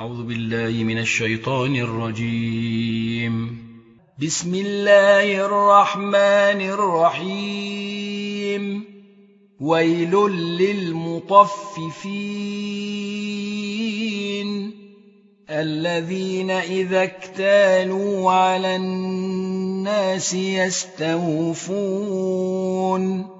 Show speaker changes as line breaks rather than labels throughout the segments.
أعوذ بالله من الشيطان الرجيم. بسم الله الرحمن الرحيم. ويل للمطففين الذين إذا اكتالوا على الناس يستوفون.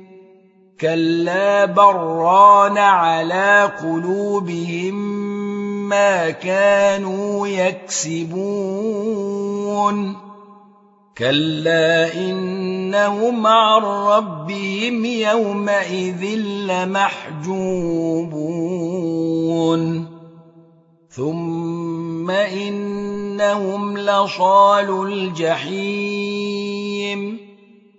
كلا بران على قلوبهم ما كانوا يكسبون كلا إنهم عن ربهم يومئذ لمحجوبون ثم إنهم لصال الجحيم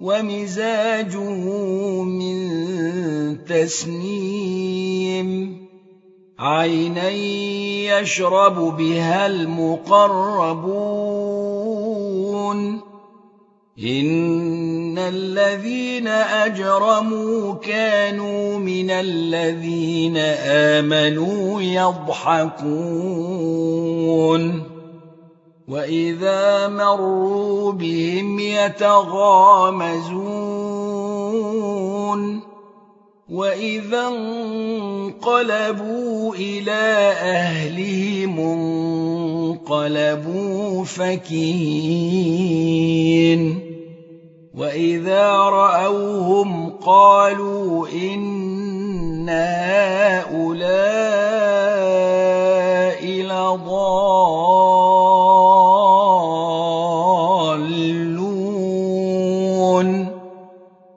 ومزاجه من تسنيم عينا يشرب بها المقربون. إن الذين أجرموا كانوا من الذين آمنوا يضحكون. وإذا مروا بهم يتغامزون وإذا انقلبوا إلى أهلهم انقلبوا فكين وإذا رأوهم قالوا إن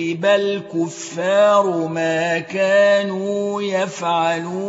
ليذوب الكفار ما كانوا يفعلون